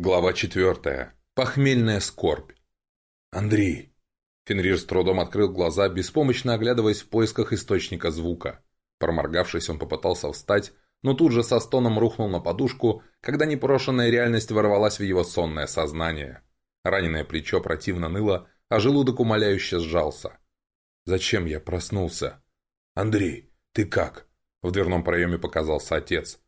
Глава четвертая. Похмельная скорбь. «Андрей!» Фенрир с трудом открыл глаза, беспомощно оглядываясь в поисках источника звука. Проморгавшись, он попытался встать, но тут же со стоном рухнул на подушку, когда непрошенная реальность ворвалась в его сонное сознание. Раненое плечо противно ныло, а желудок умоляюще сжался. «Зачем я проснулся?» «Андрей, ты как?» В дверном проеме показался отец.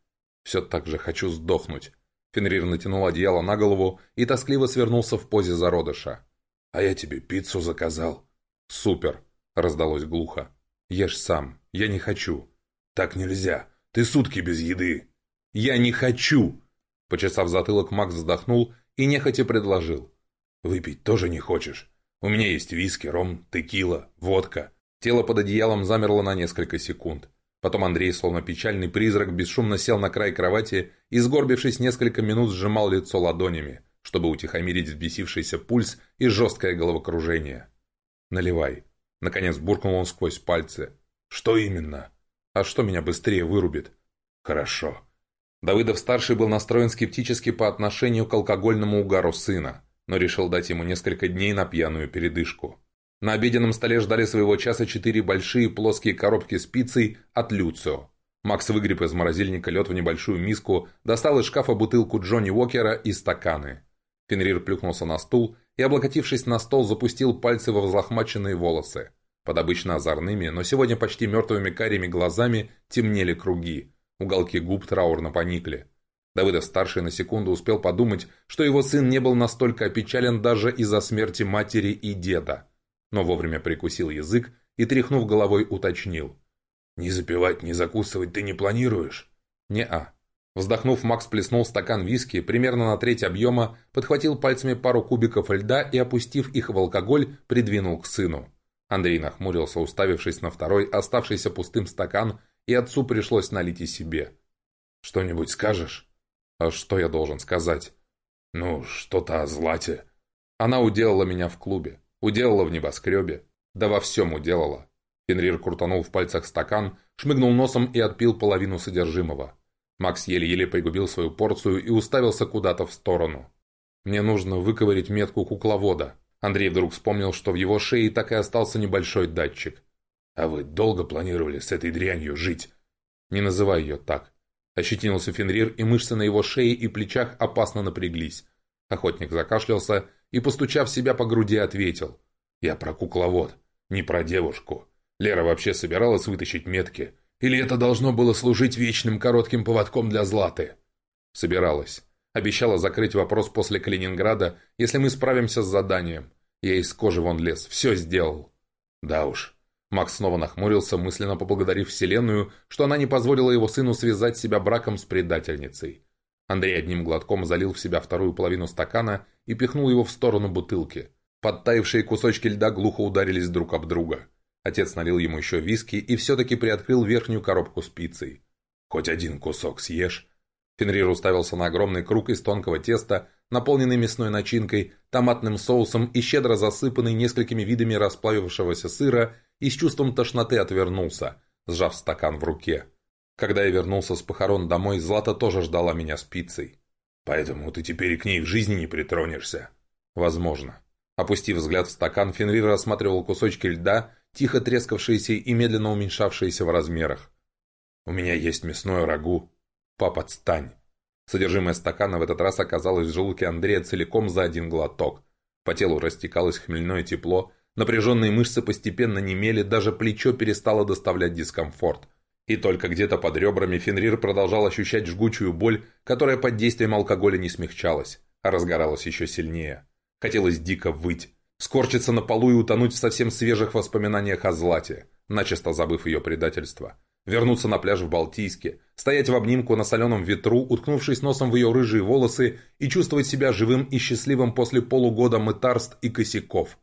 «Все так же хочу сдохнуть». Фенрир натянул одеяло на голову и тоскливо свернулся в позе зародыша. «А я тебе пиццу заказал». «Супер!» — раздалось глухо. «Ешь сам. Я не хочу». «Так нельзя. Ты сутки без еды». «Я не хочу!» Почесав затылок, Макс вздохнул и нехотя предложил. «Выпить тоже не хочешь? У меня есть виски, ром, текила, водка». Тело под одеялом замерло на несколько секунд. Потом Андрей, словно печальный призрак, бесшумно сел на край кровати и, сгорбившись несколько минут, сжимал лицо ладонями, чтобы утихомирить взбесившийся пульс и жесткое головокружение. «Наливай». Наконец буркнул он сквозь пальцы. «Что именно?» «А что меня быстрее вырубит?» «Хорошо». Давыдов-старший был настроен скептически по отношению к алкогольному угару сына, но решил дать ему несколько дней на пьяную передышку. На обеденном столе ждали своего часа четыре большие плоские коробки с пиццей от Люцио. Макс выгреб из морозильника лед в небольшую миску, достал из шкафа бутылку Джонни Уокера и стаканы. Фенрир плюхнулся на стул и, облокотившись на стол, запустил пальцы во взлохмаченные волосы. Под обычно озорными, но сегодня почти мертвыми карими глазами темнели круги. Уголки губ траурно поникли. Давыдов-старший на секунду успел подумать, что его сын не был настолько опечален даже из-за смерти матери и деда но вовремя прикусил язык и, тряхнув головой, уточнил. «Не запивать, не закусывать ты не планируешь?» «Не-а». Вздохнув, Макс плеснул стакан виски, примерно на треть объема, подхватил пальцами пару кубиков льда и, опустив их в алкоголь, придвинул к сыну. Андрей нахмурился, уставившись на второй, оставшийся пустым стакан, и отцу пришлось налить и себе. «Что-нибудь скажешь?» «А что я должен сказать?» «Ну, что-то о Злате». «Она уделала меня в клубе. Уделала в небоскребе. Да во всем уделала. Фенрир крутанул в пальцах стакан, шмыгнул носом и отпил половину содержимого. Макс еле-еле пригубил свою порцию и уставился куда-то в сторону. «Мне нужно выковырить метку кукловода». Андрей вдруг вспомнил, что в его шее так и остался небольшой датчик. «А вы долго планировали с этой дрянью жить?» «Не называй ее так». Ощетинился Фенрир, и мышцы на его шее и плечах опасно напряглись. Охотник закашлялся и, постучав себя по груди, ответил. «Я про кукловод, не про девушку. Лера вообще собиралась вытащить метки? Или это должно было служить вечным коротким поводком для Златы?» «Собиралась. Обещала закрыть вопрос после Калининграда, если мы справимся с заданием. Я из кожи вон лез, все сделал». «Да уж». Макс снова нахмурился, мысленно поблагодарив Вселенную, что она не позволила его сыну связать себя браком с предательницей. Андрей одним глотком залил в себя вторую половину стакана и пихнул его в сторону бутылки. Подтаившие кусочки льда глухо ударились друг об друга. Отец налил ему еще виски и все-таки приоткрыл верхнюю коробку с пиццей. «Хоть один кусок съешь». Фенрир уставился на огромный круг из тонкого теста, наполненный мясной начинкой, томатным соусом и щедро засыпанный несколькими видами расплавившегося сыра, и с чувством тошноты отвернулся, сжав стакан в руке. Когда я вернулся с похорон домой, Злата тоже ждала меня с пиццей. Поэтому ты теперь к ней в жизни не притронешься. Возможно. Опустив взгляд в стакан, Фенрир рассматривал кусочки льда, тихо трескавшиеся и медленно уменьшавшиеся в размерах. «У меня есть мясное рагу. Пап, отстань!» Содержимое стакана в этот раз оказалось в желудке Андрея целиком за один глоток. По телу растекалось хмельное тепло, напряженные мышцы постепенно немели, даже плечо перестало доставлять дискомфорт. И только где-то под ребрами Фенрир продолжал ощущать жгучую боль, которая под действием алкоголя не смягчалась, а разгоралась еще сильнее. Хотелось дико выть, скорчиться на полу и утонуть в совсем свежих воспоминаниях о Злате, начисто забыв ее предательство. Вернуться на пляж в Балтийске, стоять в обнимку на соленом ветру, уткнувшись носом в ее рыжие волосы и чувствовать себя живым и счастливым после полугода мытарств и косяков.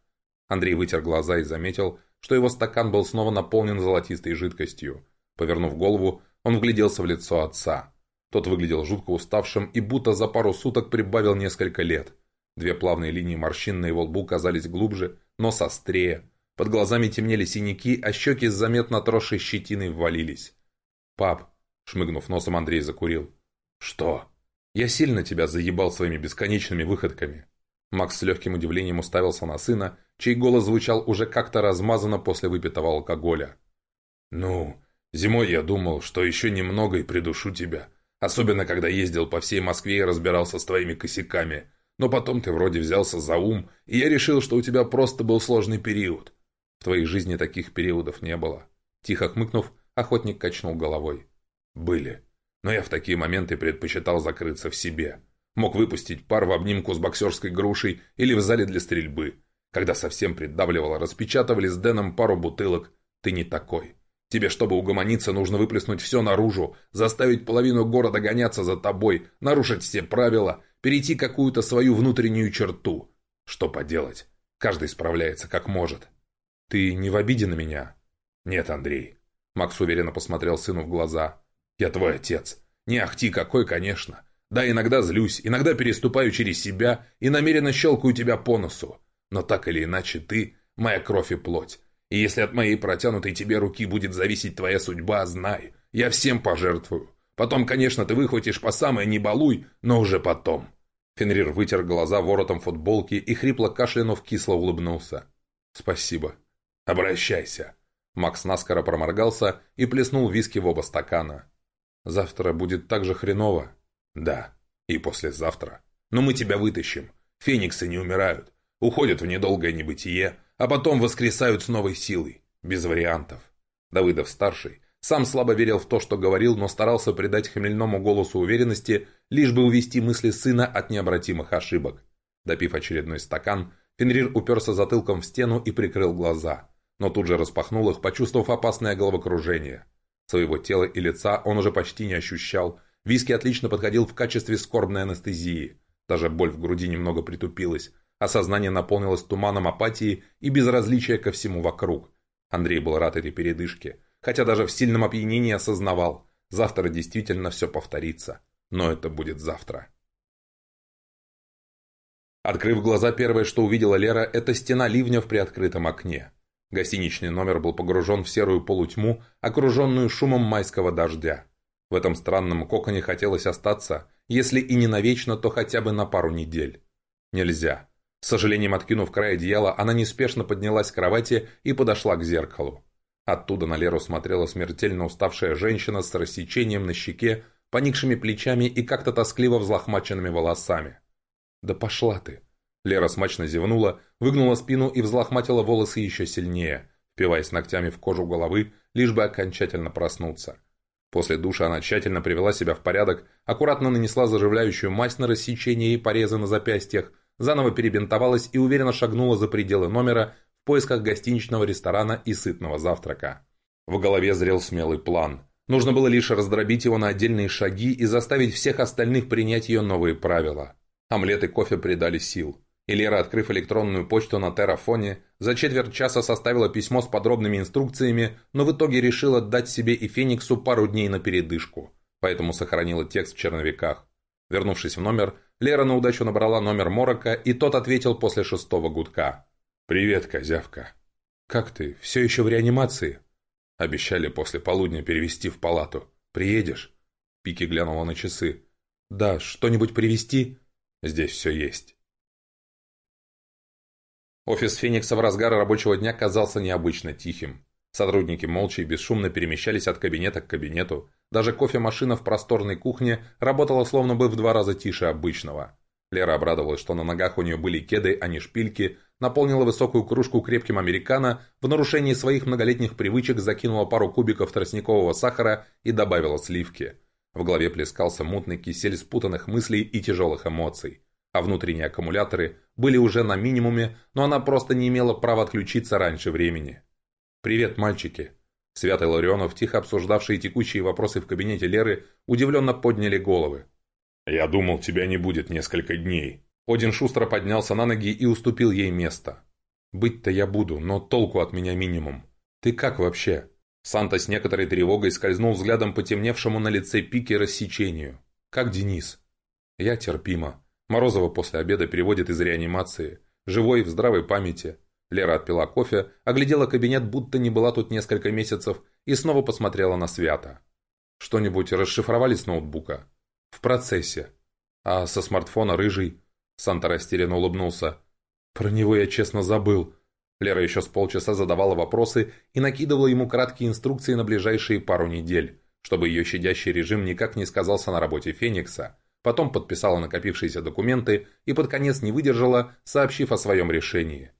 Андрей вытер глаза и заметил, что его стакан был снова наполнен золотистой жидкостью. Повернув голову, он вгляделся в лицо отца. Тот выглядел жутко уставшим и будто за пару суток прибавил несколько лет. Две плавные линии морщин на его лбу казались глубже, нос острее. Под глазами темнели синяки, а щеки с заметно отросшей щетиной ввалились. «Пап», — шмыгнув носом, Андрей закурил. «Что?» Я сильно тебя заебал своими бесконечными выходками». Макс с легким удивлением уставился на сына, чей голос звучал уже как-то размазанно после выпитого алкоголя. «Ну, зимой я думал, что еще немного и придушу тебя. Особенно, когда ездил по всей Москве и разбирался с твоими косяками. Но потом ты вроде взялся за ум, и я решил, что у тебя просто был сложный период. В твоей жизни таких периодов не было». Тихо хмыкнув, охотник качнул головой. «Были. Но я в такие моменты предпочитал закрыться в себе. Мог выпустить пар в обнимку с боксерской грушей или в зале для стрельбы. Когда совсем придавливало, распечатывали с Дэном пару бутылок. Ты не такой. Тебе, чтобы угомониться, нужно выплеснуть все наружу, заставить половину города гоняться за тобой, нарушить все правила, перейти какую-то свою внутреннюю черту. Что поделать? Каждый справляется как может. Ты не в обиде на меня? Нет, Андрей. Макс уверенно посмотрел сыну в глаза. Я твой отец. Не ахти какой, конечно. Да, иногда злюсь, иногда переступаю через себя и намеренно щелкаю тебя по носу. Но так или иначе ты – моя кровь и плоть. И если от моей протянутой тебе руки будет зависеть твоя судьба, знай, я всем пожертвую. Потом, конечно, ты выхватишь по самое не балуй, но уже потом». Фенрир вытер глаза воротом футболки и хрипло кашлянув кисло улыбнулся. «Спасибо. Обращайся». Макс наскоро проморгался и плеснул виски в оба стакана. «Завтра будет так же хреново?» Да, и послезавтра. Но мы тебя вытащим. Фениксы не умирают. Уходят в недолгое небытие, а потом воскресают с новой силой. Без вариантов. Давыдов-старший сам слабо верил в то, что говорил, но старался придать хмельному голосу уверенности, лишь бы увести мысли сына от необратимых ошибок. Допив очередной стакан, Фенрир уперся затылком в стену и прикрыл глаза, но тут же распахнул их, почувствовав опасное головокружение. Своего тела и лица он уже почти не ощущал, Виски отлично подходил в качестве скорбной анестезии. Даже боль в груди немного притупилась, а сознание наполнилось туманом апатии и безразличия ко всему вокруг. Андрей был рад этой передышке, хотя даже в сильном опьянении осознавал, завтра действительно все повторится. Но это будет завтра. Открыв глаза, первое, что увидела Лера, это стена ливня в приоткрытом окне. Гостиничный номер был погружен в серую полутьму, окруженную шумом майского дождя. В этом странном коконе хотелось остаться, если и не навечно, то хотя бы на пару недель. Нельзя. С сожалением откинув край одеяла, она неспешно поднялась с кровати и подошла к зеркалу. Оттуда на Леру смотрела смертельно уставшая женщина с рассечением на щеке, поникшими плечами и как-то тоскливо взлохмаченными волосами. «Да пошла ты!» Лера смачно зевнула, выгнула спину и взлохматила волосы еще сильнее, впиваясь ногтями в кожу головы, лишь бы окончательно проснуться. После душа она тщательно привела себя в порядок, аккуратно нанесла заживляющую мазь на рассечение и порезы на запястьях, заново перебинтовалась и уверенно шагнула за пределы номера в поисках гостиничного ресторана и сытного завтрака. В голове зрел смелый план. Нужно было лишь раздробить его на отдельные шаги и заставить всех остальных принять ее новые правила. Омлет и кофе придали сил. И Лера, открыв электронную почту на Террафоне, за четверть часа составила письмо с подробными инструкциями, но в итоге решила дать себе и Фениксу пару дней на передышку, поэтому сохранила текст в черновиках. Вернувшись в номер, Лера на удачу набрала номер Морока, и тот ответил после шестого гудка. «Привет, козявка». «Как ты? Все еще в реанимации?» Обещали после полудня перевести в палату. «Приедешь?» Пики глянула на часы. «Да, что-нибудь привезти?» «Здесь все есть». Офис Феникса в разгар рабочего дня казался необычно тихим. Сотрудники молча и бесшумно перемещались от кабинета к кабинету. Даже кофемашина в просторной кухне работала словно бы в два раза тише обычного. Лера обрадовалась, что на ногах у нее были кеды, а не шпильки, наполнила высокую кружку крепким американо, в нарушении своих многолетних привычек закинула пару кубиков тростникового сахара и добавила сливки. В голове плескался мутный кисель спутанных мыслей и тяжелых эмоций а внутренние аккумуляторы были уже на минимуме, но она просто не имела права отключиться раньше времени. «Привет, мальчики!» Свят и Ларионов, тихо обсуждавшие текущие вопросы в кабинете Леры, удивленно подняли головы. «Я думал, тебя не будет несколько дней». Один шустро поднялся на ноги и уступил ей место. «Быть-то я буду, но толку от меня минимум. Ты как вообще?» Санта с некоторой тревогой скользнул взглядом потемневшему на лице пике рассечению. «Как Денис?» «Я терпимо. Морозова после обеда переводит из реанимации. Живой, в здравой памяти. Лера отпила кофе, оглядела кабинет, будто не была тут несколько месяцев, и снова посмотрела на Свята. Что-нибудь расшифровали с ноутбука? В процессе. А со смартфона рыжий? Санта растерянно улыбнулся. Про него я честно забыл. Лера еще с полчаса задавала вопросы и накидывала ему краткие инструкции на ближайшие пару недель, чтобы ее щадящий режим никак не сказался на работе Феникса. Потом подписала накопившиеся документы и под конец не выдержала, сообщив о своем решении.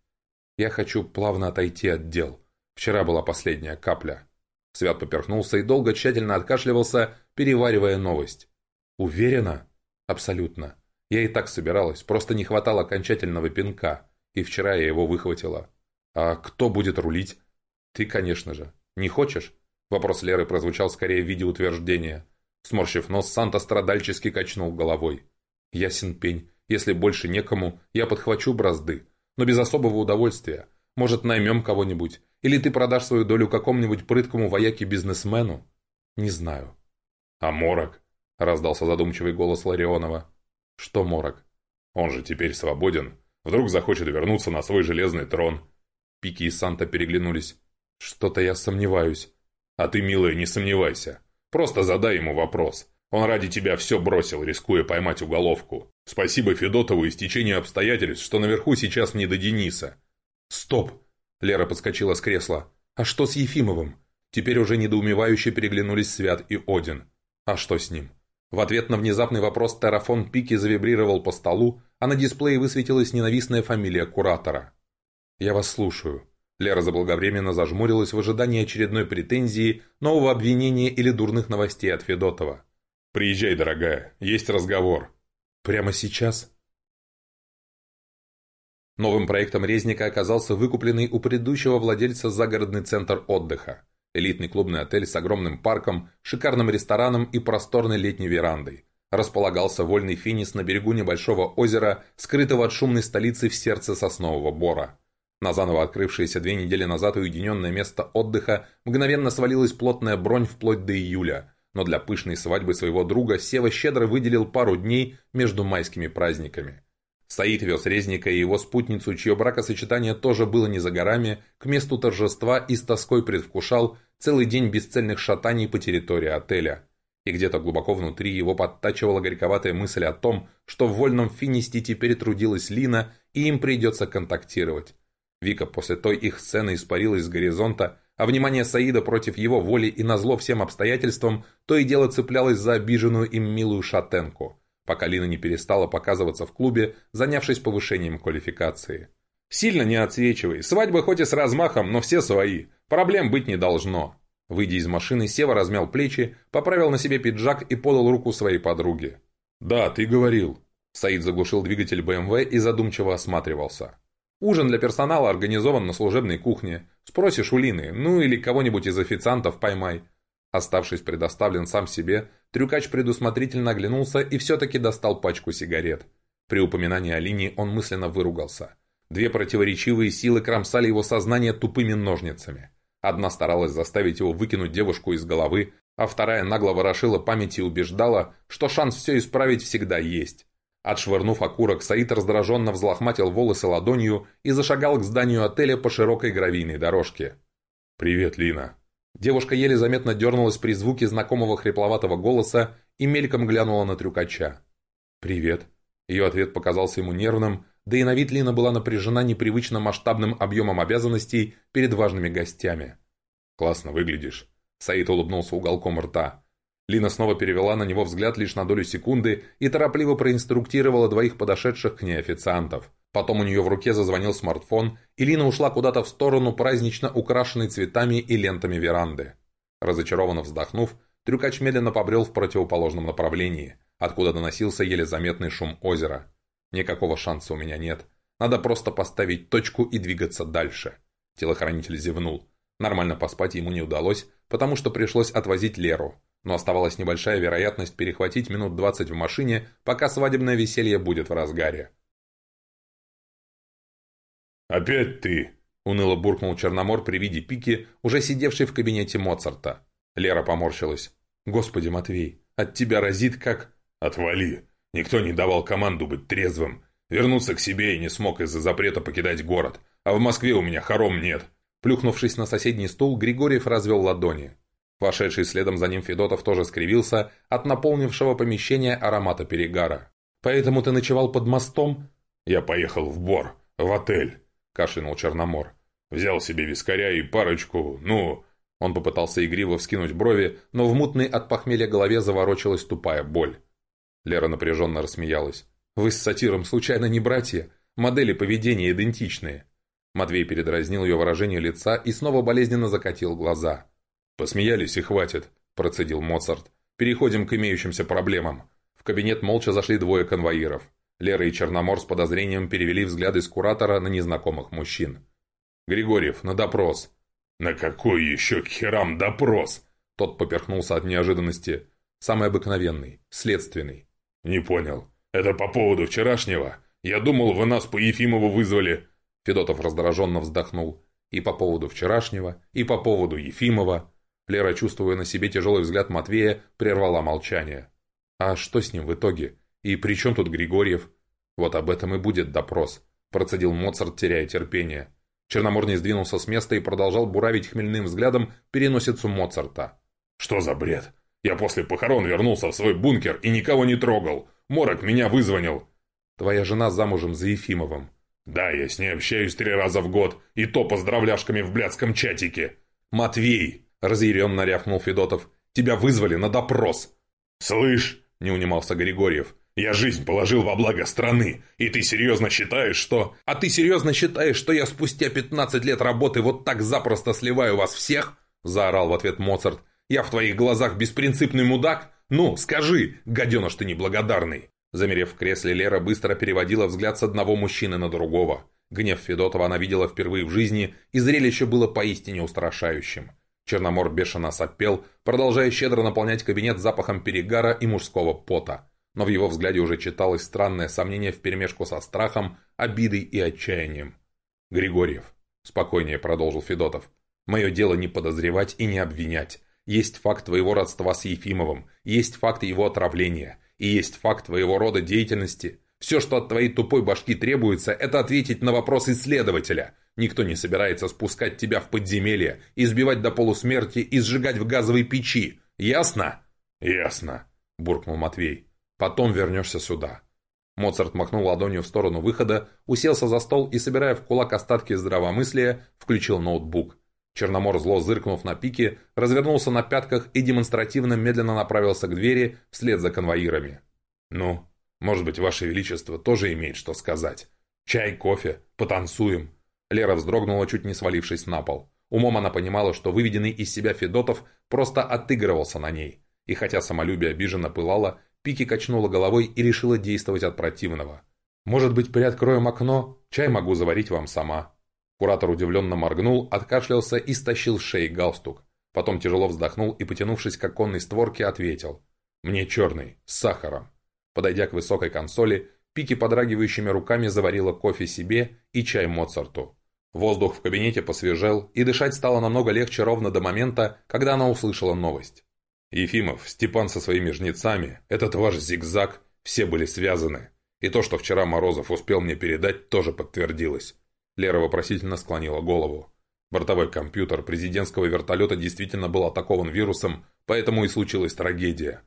«Я хочу плавно отойти от дел. Вчера была последняя капля». Свят поперхнулся и долго тщательно откашливался, переваривая новость. «Уверена?» «Абсолютно. Я и так собиралась, просто не хватало окончательного пинка, и вчера я его выхватила. А кто будет рулить? Ты, конечно же. Не хочешь? Вопрос Леры прозвучал скорее в виде утверждения. Сморщив нос, Санта страдальчески качнул головой. Ясен пень. Если больше некому, я подхвачу бразды. Но без особого удовольствия. Может, наймем кого-нибудь? Или ты продашь свою долю какому-нибудь прыткому вояке-бизнесмену? Не знаю. А Морок? Раздался задумчивый голос Ларионова. Что Морок? Он же теперь свободен. Вдруг захочет вернуться на свой железный трон. Пики и Санта переглянулись. Что-то я сомневаюсь. А ты, милая, не сомневайся. Просто задай ему вопрос. Он ради тебя все бросил, рискуя поймать уголовку. Спасибо Федотову и стечению обстоятельств, что наверху сейчас не до Дениса. Стоп! Лера подскочила с кресла. А что с Ефимовым? Теперь уже недоумевающе переглянулись Свят и Один. А что с ним? В ответ на внезапный вопрос терафон Пики завибрировал по столу, а на дисплее высветилась ненавистная фамилия куратора. «Я вас слушаю». Лера заблаговременно зажмурилась в ожидании очередной претензии, нового обвинения или дурных новостей от Федотова. «Приезжай, дорогая, есть разговор». «Прямо сейчас?» Новым проектом Резника оказался выкупленный у предыдущего владельца загородный центр отдыха. Элитный клубный отель с огромным парком, шикарным рестораном и просторной летней верандой. Располагался вольный финис на берегу небольшого озера, скрытого от шумной столицы в сердце соснового бора. На заново открывшееся две недели назад уединенное место отдыха мгновенно свалилась плотная бронь вплоть до июля, но для пышной свадьбы своего друга Сева щедро выделил пару дней между майскими праздниками. Саид вез Резника и его спутницу, чье бракосочетание тоже было не за горами, к месту торжества и с тоской предвкушал целый день бесцельных шатаний по территории отеля. И где-то глубоко внутри его подтачивала горьковатая мысль о том, что в вольном финисте теперь трудилась Лина, и им придется контактировать. Вика после той их сцены испарилась с горизонта, а внимание Саида против его воли и назло всем обстоятельствам то и дело цеплялось за обиженную им милую шатенку – пока Лина не перестала показываться в клубе, занявшись повышением квалификации. «Сильно не отсвечивай. Свадьба хоть и с размахом, но все свои. Проблем быть не должно». Выйдя из машины, Сева размял плечи, поправил на себе пиджак и подал руку своей подруге. «Да, ты говорил». Саид заглушил двигатель БМВ и задумчиво осматривался. «Ужин для персонала организован на служебной кухне. Спросишь у Лины, ну или кого-нибудь из официантов поймай. Оставшись предоставлен сам себе, трюкач предусмотрительно оглянулся и все-таки достал пачку сигарет. При упоминании о линии он мысленно выругался. Две противоречивые силы кромсали его сознание тупыми ножницами. Одна старалась заставить его выкинуть девушку из головы, а вторая нагло ворошила память и убеждала, что шанс все исправить всегда есть. Отшвырнув окурок, Саид раздраженно взлохматил волосы ладонью и зашагал к зданию отеля по широкой гравийной дорожке. «Привет, Лина», Девушка еле заметно дернулась при звуке знакомого хрипловатого голоса и мельком глянула на трюкача. «Привет». Ее ответ показался ему нервным, да и на вид Лина была напряжена непривычно масштабным объемом обязанностей перед важными гостями. «Классно выглядишь», — Саид улыбнулся уголком рта. Лина снова перевела на него взгляд лишь на долю секунды и торопливо проинструктировала двоих подошедших к ней официантов. Потом у нее в руке зазвонил смартфон, и Лина ушла куда-то в сторону празднично украшенной цветами и лентами веранды. Разочарованно вздохнув, трюкач медленно побрел в противоположном направлении, откуда доносился еле заметный шум озера. «Никакого шанса у меня нет. Надо просто поставить точку и двигаться дальше». Телохранитель зевнул. Нормально поспать ему не удалось, потому что пришлось отвозить Леру, но оставалась небольшая вероятность перехватить минут 20 в машине, пока свадебное веселье будет в разгаре. «Опять ты!» – уныло буркнул Черномор при виде пики, уже сидевшей в кабинете Моцарта. Лера поморщилась. «Господи, Матвей, от тебя разит как...» «Отвали! Никто не давал команду быть трезвым. Вернуться к себе и не смог из-за запрета покидать город. А в Москве у меня хором нет». Плюхнувшись на соседний стул, Григорьев развел ладони. Вошедший следом за ним Федотов тоже скривился от наполнившего помещение аромата перегара. Поэтому ты ночевал под мостом?» «Я поехал в Бор, в отель», — кашлянул Черномор. «Взял себе вискаря и парочку, ну...» Он попытался игриво вскинуть брови, но в мутной от похмелья голове заворочилась тупая боль. Лера напряженно рассмеялась. «Вы с сатиром случайно не братья? Модели поведения идентичные». Матвей передразнил ее выражение лица и снова болезненно закатил глаза. «Посмеялись и хватит», – процедил Моцарт. «Переходим к имеющимся проблемам». В кабинет молча зашли двое конвоиров. Лера и Черномор с подозрением перевели взгляды с куратора на незнакомых мужчин. «Григорьев, на допрос». «На какой еще к херам допрос?» Тот поперхнулся от неожиданности. «Самый обыкновенный, следственный». «Не понял. Это по поводу вчерашнего? Я думал, вы нас по Ефимову вызвали». Федотов раздраженно вздохнул. «И по поводу вчерашнего, и по поводу Ефимова». Лера, чувствуя на себе тяжелый взгляд Матвея, прервала молчание. «А что с ним в итоге? И при чем тут Григорьев?» «Вот об этом и будет допрос», – процедил Моцарт, теряя терпение. Черномор не сдвинулся с места и продолжал буравить хмельным взглядом переносицу Моцарта. «Что за бред? Я после похорон вернулся в свой бункер и никого не трогал. Морок меня вызвонил». «Твоя жена замужем за Ефимовым». «Да, я с ней общаюсь три раза в год, и то поздравляшками в блядском чатике». «Матвей!» – разъяренно рявкнул Федотов. «Тебя вызвали на допрос!» «Слышь!» – не унимался Григорьев. «Я жизнь положил во благо страны, и ты серьезно считаешь, что...» «А ты серьезно считаешь, что я спустя 15 лет работы вот так запросто сливаю вас всех?» – заорал в ответ Моцарт. «Я в твоих глазах беспринципный мудак? Ну, скажи, гаденыш ты неблагодарный!» Замерев в кресле, Лера быстро переводила взгляд с одного мужчины на другого. Гнев Федотова она видела впервые в жизни, и зрелище было поистине устрашающим. Черномор бешено сопел, продолжая щедро наполнять кабинет запахом перегара и мужского пота. Но в его взгляде уже читалось странное сомнение вперемешку со страхом, обидой и отчаянием. «Григорьев», — спокойнее продолжил Федотов, — «мое дело не подозревать и не обвинять. Есть факт твоего родства с Ефимовым, есть факт его отравления, и есть факт твоего рода деятельности. Все, что от твоей тупой башки требуется, это ответить на вопрос исследователя. Никто не собирается спускать тебя в подземелье, избивать до полусмерти и сжигать в газовой печи. Ясно?» «Ясно», – буркнул Матвей. «Потом вернешься сюда». Моцарт махнул ладонью в сторону выхода, уселся за стол и, собирая в кулак остатки здравомыслия, включил ноутбук. Черномор, зло зыркнув на пике, развернулся на пятках и демонстративно медленно направился к двери вслед за конвоирами. «Ну, может быть, Ваше Величество тоже имеет что сказать. Чай, кофе, потанцуем». Лера вздрогнула, чуть не свалившись на пол. Умом она понимала, что выведенный из себя Федотов просто отыгрывался на ней. И хотя самолюбие обиженно пылало, Пики качнула головой и решила действовать от противного. «Может быть, приоткроем окно? Чай могу заварить вам сама». Куратор удивленно моргнул, откашлялся и стащил с шеи галстук. Потом тяжело вздохнул и, потянувшись к оконной створке, ответил. «Мне черный, с сахаром». Подойдя к высокой консоли, Пики подрагивающими руками заварила кофе себе и чай Моцарту. Воздух в кабинете посвежел, и дышать стало намного легче ровно до момента, когда она услышала новость. Ефимов, Степан со своими жнецами, этот ваш зигзаг, все были связаны. И то, что вчера Морозов успел мне передать, тоже подтвердилось. Лера вопросительно склонила голову. Бортовой компьютер президентского вертолета действительно был атакован вирусом, поэтому и случилась трагедия.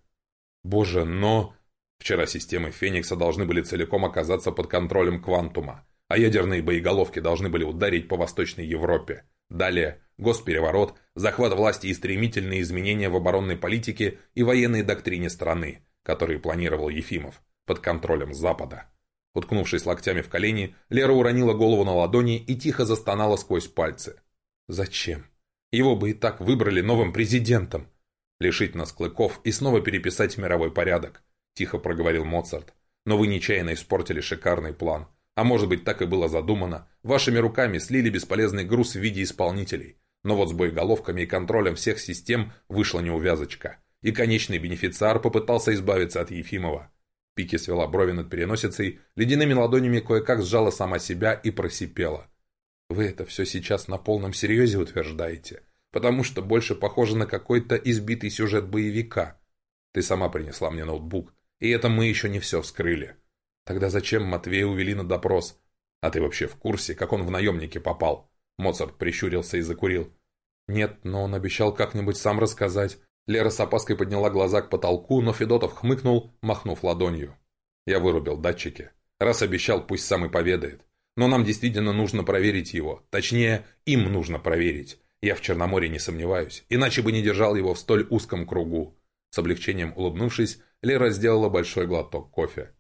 Боже, но... Вчера системы Феникса должны были целиком оказаться под контролем Квантума, а ядерные боеголовки должны были ударить по Восточной Европе. Далее госпереворот, захват власти и стремительные изменения в оборонной политике и военной доктрине страны, которые планировал Ефимов, под контролем Запада. Уткнувшись локтями в колени, Лера уронила голову на ладони и тихо застонала сквозь пальцы. «Зачем? Его бы и так выбрали новым президентом. Лишить нас клыков и снова переписать мировой порядок. — тихо проговорил Моцарт. «Но вы нечаянно испортили шикарный план. А может быть, так и было задумано. Вашими руками слили бесполезный груз в виде исполнителей. Но вот с боеголовками и контролем всех систем вышла неувязочка. И конечный бенефициар попытался избавиться от Ефимова. Пики свела брови над переносицей, ледяными ладонями кое-как сжала сама себя и просипела. «Вы это все сейчас на полном серьезе утверждаете? Потому что больше похоже на какой-то избитый сюжет боевика. Ты сама принесла мне ноутбук. И это мы еще не все вскрыли. Тогда зачем Матвея увели на допрос? А ты вообще в курсе, как он в наемники попал? Моцарт прищурился и закурил. Нет, но он обещал как-нибудь сам рассказать. Лера с опаской подняла глаза к потолку, но Федотов хмыкнул, махнув ладонью. Я вырубил датчики. Раз обещал, пусть сам и поведает. Но нам действительно нужно проверить его. Точнее, им нужно проверить. Я в Черноморье не сомневаюсь, иначе бы не держал его в столь узком кругу. С облегчением улыбнувшись, Лера сделала большой глоток кофе.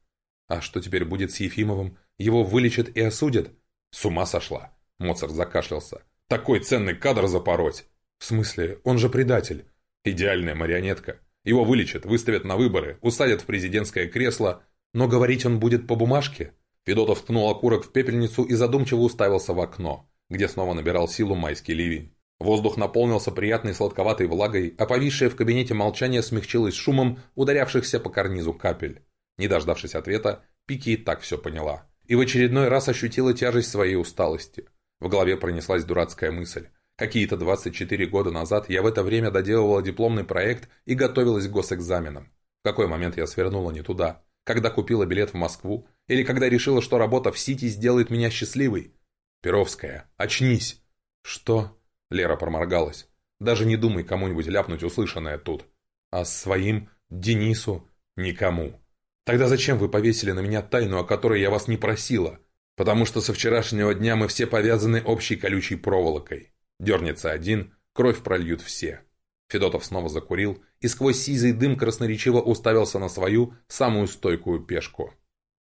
«А что теперь будет с Ефимовым? Его вылечат и осудят?» «С ума сошла!» Моцарт закашлялся. «Такой ценный кадр запороть!» «В смысле? Он же предатель!» «Идеальная марионетка. Его вылечат, выставят на выборы, усадят в президентское кресло. Но говорить он будет по бумажке?» Федотов ткнул окурок в пепельницу и задумчиво уставился в окно, где снова набирал силу майский ливень. Воздух наполнился приятной сладковатой влагой, а повисшее в кабинете молчание смягчилось шумом ударявшихся по карнизу капель. Не дождавшись ответа, Пики так все поняла. И в очередной раз ощутила тяжесть своей усталости. В голове пронеслась дурацкая мысль. Какие-то 24 года назад я в это время доделывала дипломный проект и готовилась к госэкзаменам. В какой момент я свернула не туда? Когда купила билет в Москву? Или когда решила, что работа в Сити сделает меня счастливой? Перовская, очнись! Что? Лера проморгалась. «Даже не думай кому-нибудь ляпнуть услышанное тут. А своим, Денису, никому. Тогда зачем вы повесили на меня тайну, о которой я вас не просила? Потому что со вчерашнего дня мы все повязаны общей колючей проволокой. Дернется один, кровь прольют все». Федотов снова закурил и сквозь сизый дым красноречиво уставился на свою самую стойкую пешку.